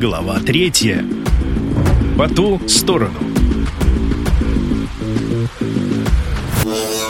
Глава третья. По ту сторону.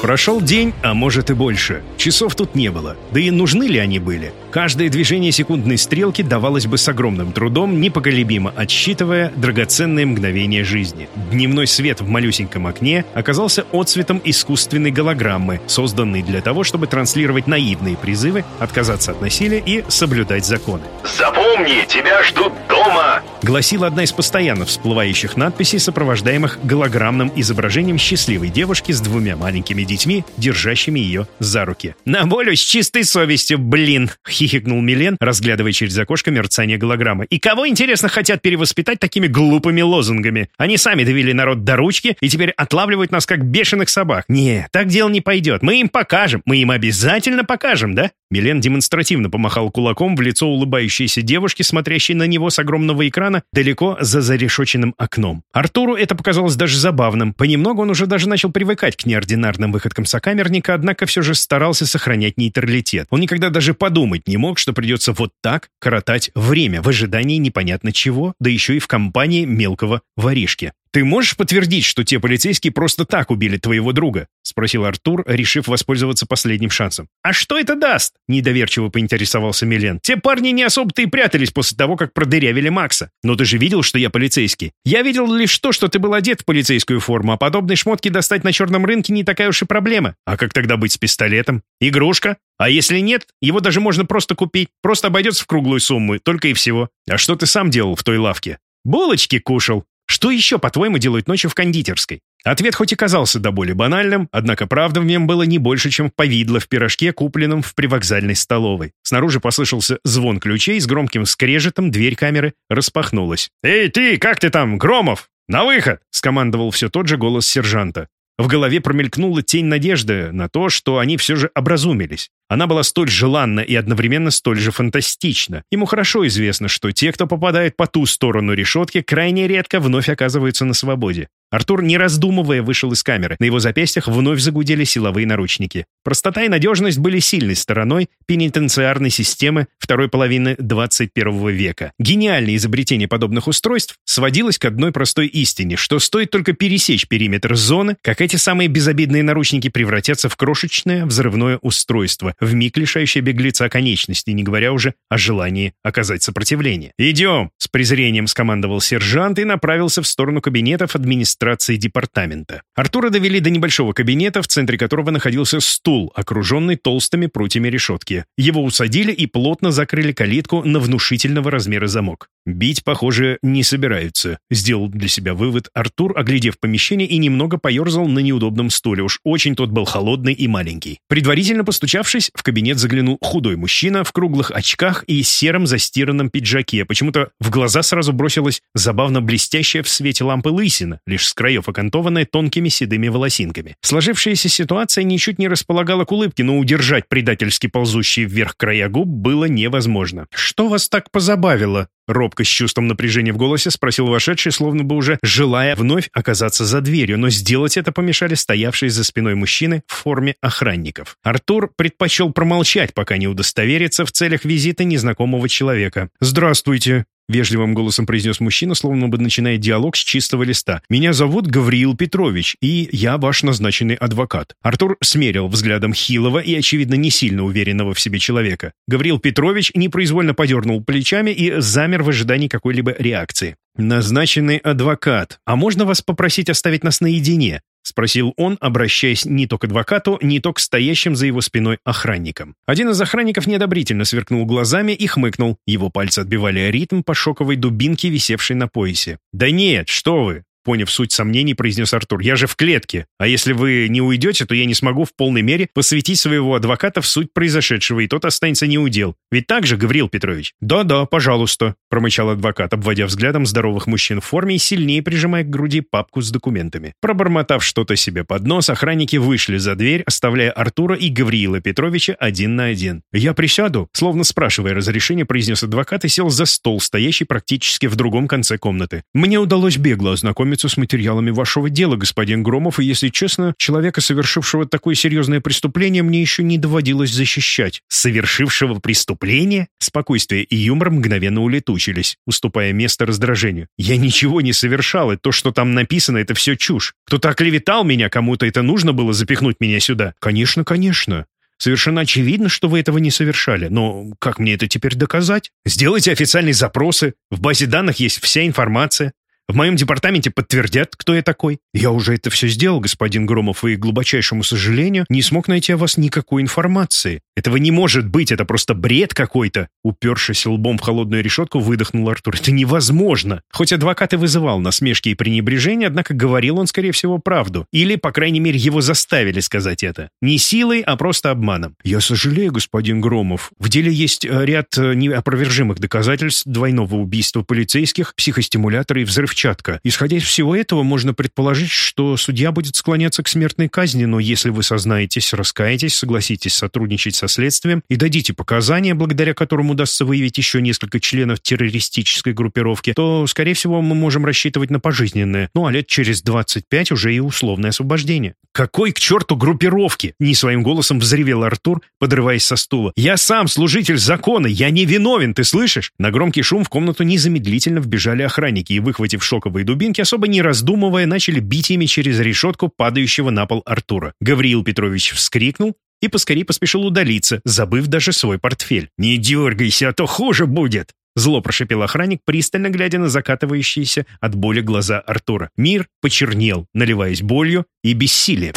Прошел день, а может и больше. Часов тут не было. Да и нужны ли они были? Каждое движение секундной стрелки давалось бы с огромным трудом, непоколебимо отсчитывая драгоценные мгновения жизни. Дневной свет в малюсеньком окне оказался отцветом искусственной голограммы, созданной для того, чтобы транслировать наивные призывы, отказаться от насилия и соблюдать законы. «Запомни, тебя ждут дома!» Гласила одна из постоянно всплывающих надписей, сопровождаемых голограммным изображением счастливой девушки с двумя маленькими детьми, держащими ее за руки. «На волю с чистой совестью, блин!» — хихикнул Милен, разглядывая через окошко мерцание голограммы. «И кого, интересно, хотят перевоспитать такими глупыми лозунгами? Они сами довели народ до ручки и теперь отлавливают нас как бешеных собак. Не, так дело не пойдет. Мы им покажем. Мы им обязательно покажем, да?» Милен демонстративно помахал кулаком в лицо улыбающейся девушки, смотрящей на него с огромного экрана далеко за зарешоченным окном. Артуру это показалось даже забавным. Понемногу он уже даже начал привыкать к неординарным выходкам сокамерника, однако все же старался сохранять нейтралитет. Он никогда даже подумать не мог, что придется вот так коротать время в ожидании непонятно чего, да еще и в компании мелкого воришки. «Ты можешь подтвердить, что те полицейские просто так убили твоего друга?» — спросил Артур, решив воспользоваться последним шансом. «А что это даст?» — недоверчиво поинтересовался Милен. «Те парни не особо-то и прятались после того, как продырявили Макса. Но ты же видел, что я полицейский. Я видел лишь то, что ты был одет в полицейскую форму, а подобные шмотки достать на черном рынке не такая уж и проблема. А как тогда быть с пистолетом? Игрушка? А если нет, его даже можно просто купить. Просто обойдется в круглую сумму, только и всего. А что ты сам делал в той лавке?» «Булочки кушал», что еще, по-твоему, делают ночью в кондитерской? Ответ хоть и казался до боли банальным, однако правда в нем было не больше, чем повидло в пирожке, купленном в привокзальной столовой. Снаружи послышался звон ключей, с громким скрежетом дверь камеры распахнулась. «Эй, ты, как ты там, Громов? На выход!» — скомандовал все тот же голос сержанта. В голове промелькнула тень надежды на то, что они все же образумились. Она была столь желанна и одновременно столь же фантастична. Ему хорошо известно, что те, кто попадает по ту сторону решетки, крайне редко вновь оказываются на свободе. Артур, не раздумывая, вышел из камеры. На его запястьях вновь загудели силовые наручники. Простота и надежность были сильной стороной пенитенциарной системы второй половины 21 века. Гениальное изобретение подобных устройств сводилось к одной простой истине, что стоит только пересечь периметр зоны, как эти самые безобидные наручники превратятся в крошечное взрывное устройство, вмиг лишающее беглеца конечности, не говоря уже о желании оказать сопротивление. «Идем!» — с презрением скомандовал сержант и направился в сторону кабинетов администрации департамента. Артура довели до небольшого кабинета, в центре которого находился стул, окруженный толстыми прутьями решетки. Его усадили и плотно закрыли калитку на внушительного размера замок. Бить, похоже, не собираются, сделал для себя вывод Артур, оглядев помещение и немного поерзал на неудобном стуле. Уж очень тот был холодный и маленький. Предварительно постучавшись, в кабинет заглянул худой мужчина в круглых очках и сером застиранном пиджаке. Почему-то в глаза сразу бросилась забавно блестящая в свете лампы лысина, лишь с краев окантованная тонкими седыми волосинками. Сложившаяся ситуация ничуть не располагала к улыбке, но удержать предательски ползущие вверх края губ было невозможно. «Что вас так позабавило?» Робко с чувством напряжения в голосе спросил вошедший, словно бы уже желая вновь оказаться за дверью, но сделать это помешали стоявшие за спиной мужчины в форме охранников. Артур предпочел промолчать, пока не удостоверится в целях визита незнакомого человека. «Здравствуйте», Вежливым голосом произнес мужчина, словно бы начиная диалог с чистого листа. «Меня зовут Гавриил Петрович, и я ваш назначенный адвокат». Артур смерил взглядом хилого и, очевидно, не сильно уверенного в себе человека. Гавриил Петрович непроизвольно подернул плечами и замер в ожидании какой-либо реакции. «Назначенный адвокат. А можно вас попросить оставить нас наедине?» — спросил он, обращаясь не то к адвокату, не то к стоящим за его спиной охранникам. Один из охранников неодобрительно сверкнул глазами и хмыкнул. Его пальцы отбивали ритм по шоковой дубинке, висевшей на поясе. «Да нет, что вы! Поняв суть сомнений, произнес Артур. «Я же в клетке. А если вы не уйдете, то я не смогу в полной мере посвятить своего адвоката в суть произошедшего, и тот останется неудел. Ведь так же, Гавриил Петрович?» «Да-да, пожалуйста», — промычал адвокат, обводя взглядом здоровых мужчин в форме и сильнее прижимая к груди папку с документами. Пробормотав что-то себе под нос, охранники вышли за дверь, оставляя Артура и Гавриила Петровича один на один. «Я присяду», словно спрашивая разрешения, произнес адвокат и сел за стол, стоящий практически в другом конце комнаты. «Мне удалось бегло ознакомиться ознакомиться с материалами вашего дела, господин Громов, и, если честно, человека, совершившего такое серьезное преступление, мне еще не доводилось защищать». «Совершившего преступление?» Спокойствие и юмор мгновенно улетучились, уступая место раздражению. «Я ничего не совершал, и то, что там написано, это все чушь. Кто-то оклеветал меня, кому-то это нужно было запихнуть меня сюда». «Конечно, конечно. Совершенно очевидно, что вы этого не совершали. Но как мне это теперь доказать? Сделайте официальные запросы. В базе данных есть вся информация. В моем департаменте подтвердят, кто я такой. Я уже это все сделал, господин Громов, и, к глубочайшему сожалению, не смог найти о вас никакой информации. Этого не может быть, это просто бред какой-то. Упершись лбом в холодную решетку, выдохнул Артур. Это невозможно. Хоть адвокат и вызывал насмешки и пренебрежение, однако говорил он, скорее всего, правду. Или, по крайней мере, его заставили сказать это. Не силой, а просто обманом. Я сожалею, господин Громов. В деле есть э, ряд э, неопровержимых доказательств двойного убийства полицейских, психостимулятора и взрывчатки взрывчатка. Исходя из всего этого, можно предположить, что судья будет склоняться к смертной казни, но если вы сознаетесь, раскаетесь, согласитесь сотрудничать со следствием и дадите показания, благодаря которым удастся выявить еще несколько членов террористической группировки, то, скорее всего, мы можем рассчитывать на пожизненное, ну а лет через 25 уже и условное освобождение. «Какой к черту группировки?» — не своим голосом взревел Артур, подрываясь со стула. «Я сам служитель закона, я не виновен, ты слышишь?» На громкий шум в комнату незамедлительно вбежали охранники и, выхватив шоковые дубинки, особо не раздумывая, начали бить ими через решетку падающего на пол Артура. Гавриил Петрович вскрикнул, и поскорее поспешил удалиться, забыв даже свой портфель. «Не дергайся, а то хуже будет!» Зло прошипел охранник, пристально глядя на закатывающиеся от боли глаза Артура. Мир почернел, наливаясь болью и бессилием.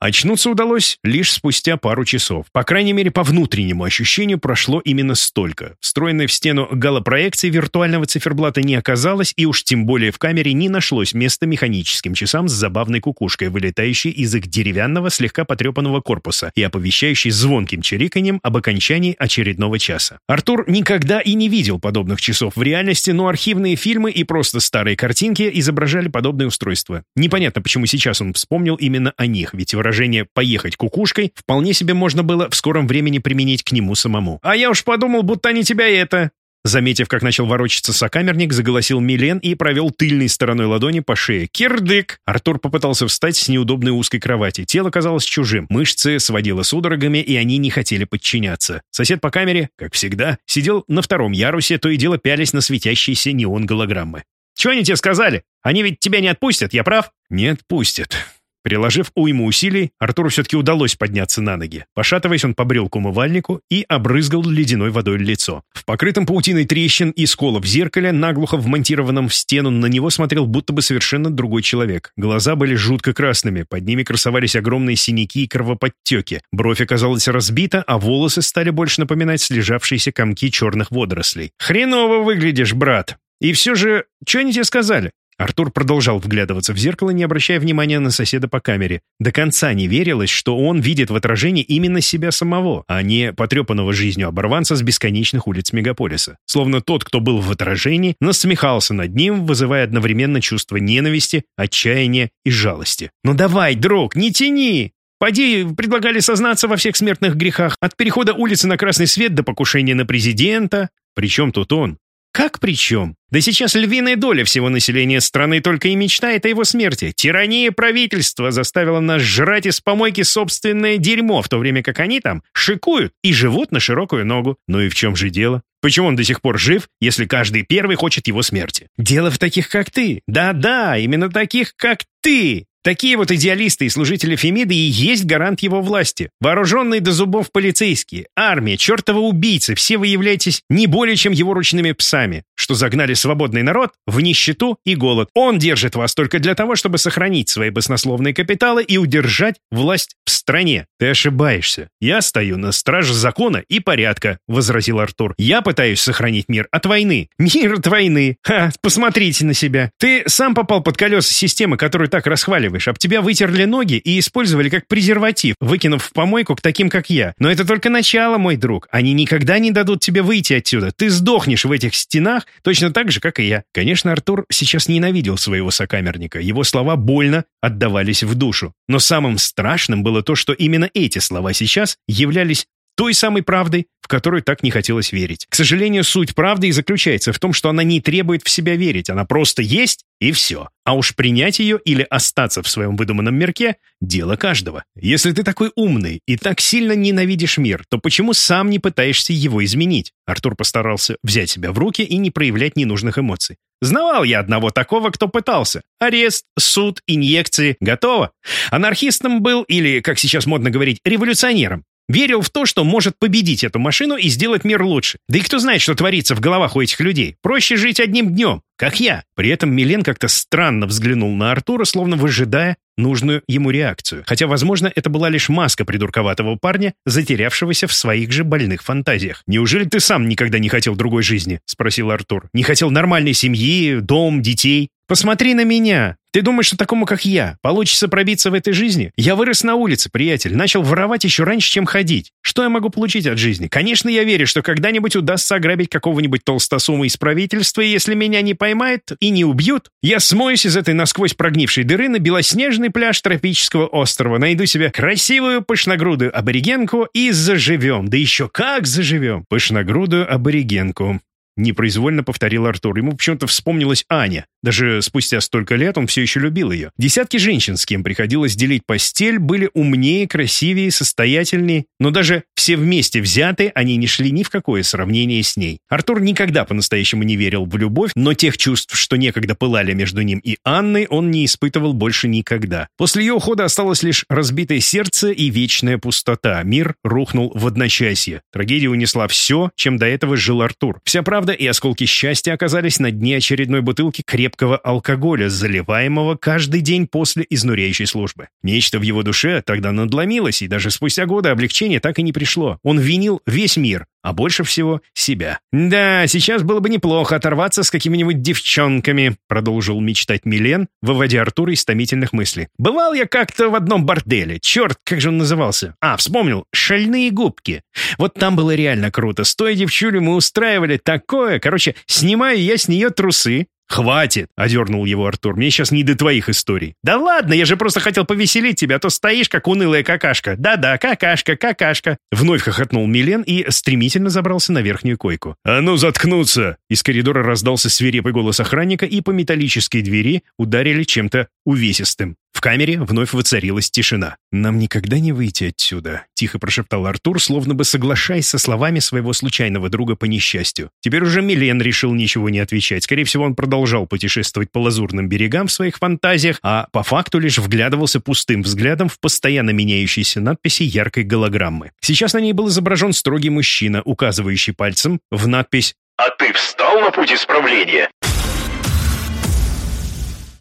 Очнуться удалось лишь спустя пару часов. По крайней мере, по внутреннему ощущению прошло именно столько. Встроенной в стену галлопроекции виртуального циферблата не оказалось, и уж тем более в камере не нашлось места механическим часам с забавной кукушкой, вылетающей из их деревянного, слегка потрепанного корпуса и оповещающей звонким чириканьем об окончании очередного часа. Артур никогда и не видел подобных часов в реальности, но архивные фильмы и просто старые картинки изображали подобные устройства. Непонятно, почему сейчас он вспомнил именно о них, ведь в выражение «поехать кукушкой» вполне себе можно было в скором времени применить к нему самому. «А я уж подумал, будто они тебя это...» Заметив, как начал ворочаться сокамерник, заголосил Милен и провел тыльной стороной ладони по шее. «Кирдык!» Артур попытался встать с неудобной узкой кровати. Тело казалось чужим. Мышцы сводило судорогами, и они не хотели подчиняться. Сосед по камере, как всегда, сидел на втором ярусе, то и дело пялись на светящиеся неон-голограммы. «Чего они тебе сказали? Они ведь тебя не отпустят, я прав?» «Не отпустят», Приложив уйму усилий, Артуру все-таки удалось подняться на ноги. Пошатываясь, он побрел к умывальнику и обрызгал ледяной водой лицо. В покрытом паутиной трещин и сколов зеркале, наглухо вмонтированном в стену, на него смотрел будто бы совершенно другой человек. Глаза были жутко красными, под ними красовались огромные синяки и кровоподтеки. Бровь оказалась разбита, а волосы стали больше напоминать слежавшиеся комки черных водорослей. «Хреново выглядишь, брат!» И все же, что они тебе сказали? Артур продолжал вглядываться в зеркало, не обращая внимания на соседа по камере. До конца не верилось, что он видит в отражении именно себя самого, а не потрепанного жизнью оборванца с бесконечных улиц мегаполиса. Словно тот, кто был в отражении, насмехался над ним, вызывая одновременно чувство ненависти, отчаяния и жалости. «Ну давай, друг, не тяни!» Поди, предлагали сознаться во всех смертных грехах, от перехода улицы на красный свет до покушения на президента. Причем тут он? Как при чем? Да сейчас львиная доля всего населения страны только и мечтает о его смерти. Тирания правительства заставила нас жрать из помойки собственное дерьмо, в то время как они там шикуют и живут на широкую ногу. Ну и в чем же дело? Почему он до сих пор жив, если каждый первый хочет его смерти? Дело в таких, как ты. Да-да, именно таких, как ты. Такие вот идеалисты и служители Фемиды и есть гарант его власти. Вооруженные до зубов полицейские, армия, чертова убийцы, все вы являетесь не более чем его ручными псами, что загнали свободный народ в нищету и голод. Он держит вас только для того, чтобы сохранить свои баснословные капиталы и удержать власть в стране. Ты ошибаешься. Я стою на страже закона и порядка, возразил Артур. Я пытаюсь сохранить мир от войны. Мир от войны. Ха, посмотрите на себя. Ты сам попал под колеса системы, которую так расхваливаешь разговариваешь, об тебя вытерли ноги и использовали как презерватив, выкинув в помойку к таким, как я. Но это только начало, мой друг. Они никогда не дадут тебе выйти отсюда. Ты сдохнешь в этих стенах точно так же, как и я. Конечно, Артур сейчас ненавидел своего сокамерника. Его слова больно отдавались в душу. Но самым страшным было то, что именно эти слова сейчас являлись той самой правдой, в которую так не хотелось верить. К сожалению, суть правды и заключается в том, что она не требует в себя верить, она просто есть и все. А уж принять ее или остаться в своем выдуманном мирке – дело каждого. Если ты такой умный и так сильно ненавидишь мир, то почему сам не пытаешься его изменить? Артур постарался взять себя в руки и не проявлять ненужных эмоций. Знавал я одного такого, кто пытался. Арест, суд, инъекции. Готово. Анархистом был, или, как сейчас модно говорить, революционером. Верил в то, что может победить эту машину и сделать мир лучше. Да и кто знает, что творится в головах у этих людей. Проще жить одним днем, как я. При этом Милен как-то странно взглянул на Артура, словно выжидая нужную ему реакцию. Хотя, возможно, это была лишь маска придурковатого парня, затерявшегося в своих же больных фантазиях. «Неужели ты сам никогда не хотел другой жизни?» — спросил Артур. «Не хотел нормальной семьи, дом, детей?» «Посмотри на меня! Ты думаешь, что такому, как я, получится пробиться в этой жизни? Я вырос на улице, приятель, начал воровать еще раньше, чем ходить. Что я могу получить от жизни? Конечно, я верю, что когда-нибудь удастся ограбить какого-нибудь толстосума из правительства, если меня не поймают и не убьют, я смоюсь из этой насквозь прогнившей дыры на белоснежный пляж тропического острова, найду себе красивую пышногрудую аборигенку и заживем. Да еще как заживем! Пышногрудую аборигенку. Непроизвольно повторил Артур. Ему почему-то вспомнилась Аня. Даже спустя столько лет он все еще любил ее. Десятки женщин, с кем приходилось делить постель, были умнее, красивее, состоятельнее, но даже все вместе взятые они не шли ни в какое сравнение с ней. Артур никогда по-настоящему не верил в любовь, но тех чувств, что некогда пылали между ним и Анной, он не испытывал больше никогда. После ее ухода осталось лишь разбитое сердце и вечная пустота. Мир рухнул в одночасье. Трагедия унесла все, чем до этого жил Артур. Вся правда и осколки счастья оказались на дне очередной бутылки крепкого алкоголя, заливаемого каждый день после изнуряющей службы. Нечто в его душе тогда надломилось, и даже спустя годы облегчение так и не пришло. Он винил весь мир, а больше всего себя. «Да, сейчас было бы неплохо оторваться с какими-нибудь девчонками», продолжил мечтать Милен, выводя Артура из томительных мыслей. «Бывал я как-то в одном борделе. Черт, как же он назывался? А, вспомнил. Шальные губки. Вот там было реально круто. С той девчулей мы устраивали такое. Короче, снимаю я с нее трусы, «Хватит!» — одернул его Артур. «Мне сейчас не до твоих историй». «Да ладно, я же просто хотел повеселить тебя, а то стоишь, как унылая какашка. Да-да, какашка, какашка». Вновь хохотнул Милен и стремительно забрался на верхнюю койку. «А ну, заткнуться!» Из коридора раздался свирепый голос охранника, и по металлической двери ударили чем-то увесистым. В камере вновь воцарилась тишина. «Нам никогда не выйти отсюда», — тихо прошептал Артур, словно бы соглашаясь со словами своего случайного друга по несчастью. Теперь уже Милен решил ничего не отвечать. Скорее всего, он продолжал путешествовать по лазурным берегам в своих фантазиях, а по факту лишь вглядывался пустым взглядом в постоянно меняющиеся надписи яркой голограммы. Сейчас на ней был изображен строгий мужчина, указывающий пальцем в надпись «А ты встал на путь исправления?»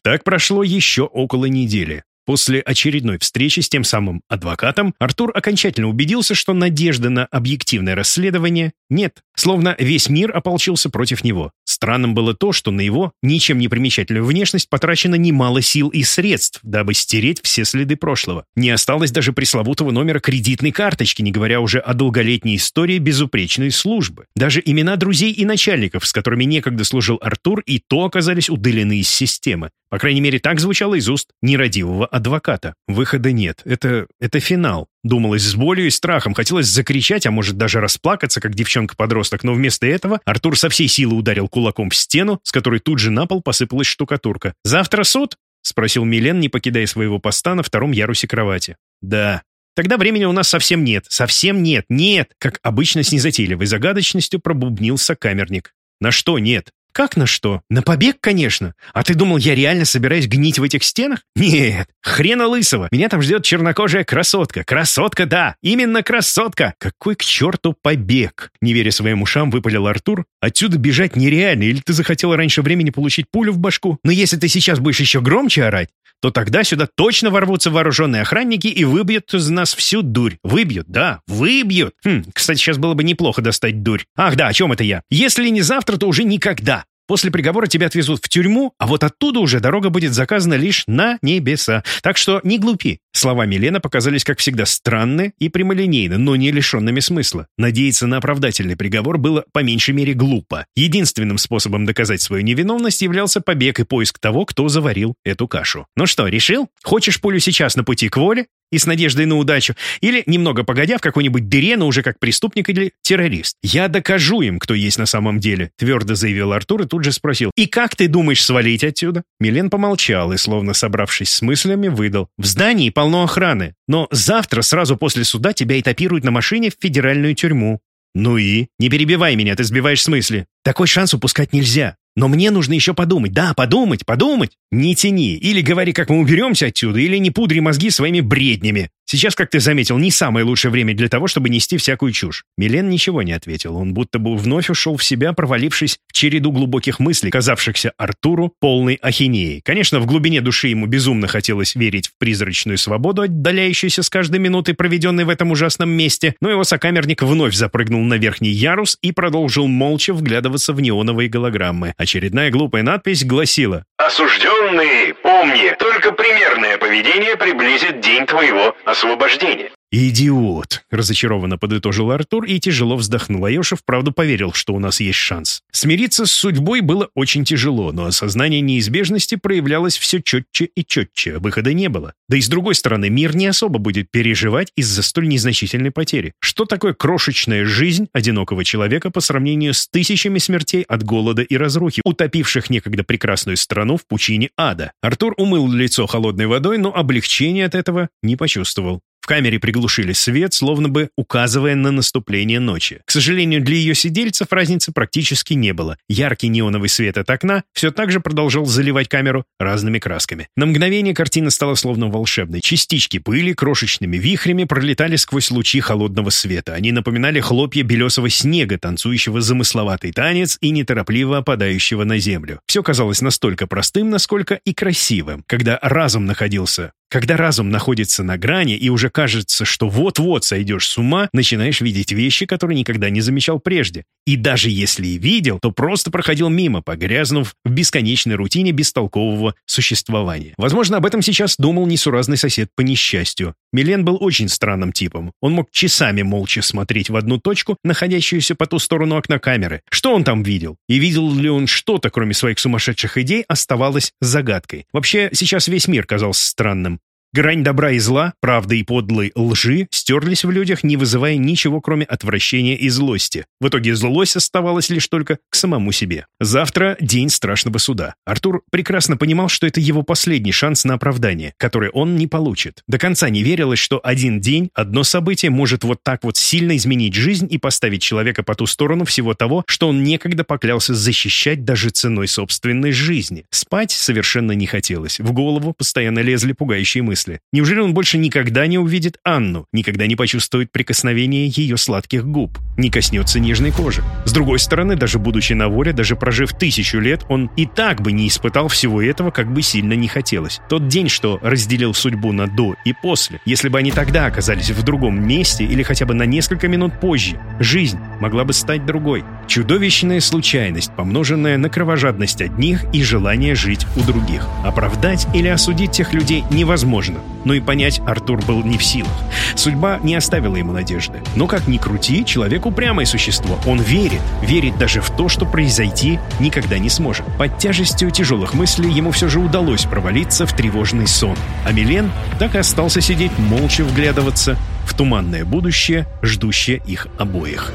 Так прошло еще около недели. После очередной встречи с тем самым адвокатом Артур окончательно убедился, что надежды на объективное расследование нет. Словно весь мир ополчился против него. Странным было то, что на его ничем не примечательную внешность потрачено немало сил и средств, дабы стереть все следы прошлого. Не осталось даже пресловутого номера кредитной карточки, не говоря уже о долголетней истории безупречной службы. Даже имена друзей и начальников, с которыми некогда служил Артур, и то оказались удалены из системы. По крайней мере, так звучало из уст нерадивого адвоката. Выхода нет. Это... это финал. Думалось с болью и страхом. Хотелось закричать, а может даже расплакаться, как девчонка-подросток. Но вместо этого Артур со всей силы ударил кулаком в стену, с которой тут же на пол посыпалась штукатурка. «Завтра суд?» — спросил Милен, не покидая своего поста на втором ярусе кровати. «Да», Тогда времени у нас совсем нет. Совсем нет. Нет. Как обычно с незатейливой загадочностью пробубнился камерник. На что нет? «Как на что? На побег, конечно. А ты думал, я реально собираюсь гнить в этих стенах? Нет, хрена лысого. Меня там ждет чернокожая красотка. Красотка, да, именно красотка. Какой к черту побег?» Не веря своим ушам, выпалил Артур. «Отсюда бежать нереально. Или ты захотела раньше времени получить пулю в башку? Но если ты сейчас будешь еще громче орать, то тогда сюда точно ворвутся вооруженные охранники и выбьют из нас всю дурь. Выбьют, да, выбьют. Хм, кстати, сейчас было бы неплохо достать дурь. Ах да, о чем это я? Если не завтра, то уже никогда. После приговора тебя отвезут в тюрьму, а вот оттуда уже дорога будет заказана лишь на небеса. Так что не глупи. Слова Милена показались, как всегда, странны и прямолинейны, но не лишенными смысла. Надеяться на оправдательный приговор было по меньшей мере глупо. Единственным способом доказать свою невиновность являлся побег и поиск того, кто заварил эту кашу. Ну что, решил? Хочешь пулю сейчас на пути к воле? и с надеждой на удачу, или, немного погодя, в какой-нибудь дыре, но уже как преступник или террорист. «Я докажу им, кто есть на самом деле», — твердо заявил Артур и тут же спросил. «И как ты думаешь свалить отсюда?» Милен помолчал и, словно собравшись с мыслями, выдал. «В здании полно охраны, но завтра, сразу после суда, тебя этапируют на машине в федеральную тюрьму». «Ну и? Не перебивай меня, ты сбиваешь с мысли. Такой шанс упускать нельзя. Но мне нужно еще подумать. Да, подумать, подумать. Не тяни. Или говори, как мы уберемся отсюда, или не пудри мозги своими бреднями. Сейчас, как ты заметил, не самое лучшее время для того, чтобы нести всякую чушь. Милен ничего не ответил. Он будто бы вновь ушел в себя, провалившись в череду глубоких мыслей, казавшихся Артуру полной ахинеей. Конечно, в глубине души ему безумно хотелось верить в призрачную свободу, отдаляющуюся с каждой минутой, проведенной в этом ужасном месте, но его сокамерник вновь запрыгнул на верхний ярус и продолжил молча вглядываться в неоновые голограммы. Очередная глупая надпись гласила «Осужденный, помни, только примерное поведение приблизит день твоего освобождения». «Идиот!» — разочарованно подытожил Артур и тяжело вздохнул. А Ёша вправду поверил, что у нас есть шанс. Смириться с судьбой было очень тяжело, но осознание неизбежности проявлялось все четче и четче. Выхода не было. Да и с другой стороны, мир не особо будет переживать из-за столь незначительной потери. Что такое крошечная жизнь одинокого человека по сравнению с тысячами смертей от голода и разрухи, утопивших некогда прекрасную страну в пучине ада? Артур умыл лицо холодной водой, но облегчения от этого не почувствовал камере приглушили свет, словно бы указывая на наступление ночи. К сожалению, для ее сидельцев разницы практически не было. Яркий неоновый свет от окна все так же продолжал заливать камеру разными красками. На мгновение картина стала словно волшебной. Частички пыли крошечными вихрями пролетали сквозь лучи холодного света. Они напоминали хлопья белесого снега, танцующего замысловатый танец и неторопливо опадающего на землю. Все казалось настолько простым, насколько и красивым. Когда разум находился когда разум находится на грани и уже кажется, что вот-вот сойдешь с ума, начинаешь видеть вещи, которые никогда не замечал прежде. И даже если и видел, то просто проходил мимо, погрязнув в бесконечной рутине бестолкового существования. Возможно, об этом сейчас думал несуразный сосед по несчастью. Милен был очень странным типом. Он мог часами молча смотреть в одну точку, находящуюся по ту сторону окна камеры. Что он там видел? И видел ли он что-то, кроме своих сумасшедших идей, оставалось загадкой. Вообще, сейчас весь мир казался странным. Грань добра и зла, правды и подлой лжи стерлись в людях, не вызывая ничего, кроме отвращения и злости. В итоге злость оставалась лишь только к самому себе. Завтра день страшного суда. Артур прекрасно понимал, что это его последний шанс на оправдание, который он не получит. До конца не верилось, что один день, одно событие может вот так вот сильно изменить жизнь и поставить человека по ту сторону всего того, что он некогда поклялся защищать даже ценой собственной жизни. Спать совершенно не хотелось. В голову постоянно лезли пугающие мысли мысли. Неужели он больше никогда не увидит Анну, никогда не почувствует прикосновение ее сладких губ, не коснется нежной кожи? С другой стороны, даже будучи на воле, даже прожив тысячу лет, он и так бы не испытал всего этого, как бы сильно не хотелось. Тот день, что разделил судьбу на до и после, если бы они тогда оказались в другом месте или хотя бы на несколько минут позже, жизнь могла бы стать другой. Чудовищная случайность, помноженная на кровожадность одних и желание жить у других. Оправдать или осудить тех людей невозможно невозможно. Но и понять Артур был не в силах. Судьба не оставила ему надежды. Но как ни крути, человек упрямое существо. Он верит, верит даже в то, что произойти никогда не сможет. Под тяжестью тяжелых мыслей ему все же удалось провалиться в тревожный сон. А Милен так и остался сидеть, молча вглядываться в туманное будущее, ждущее их обоих.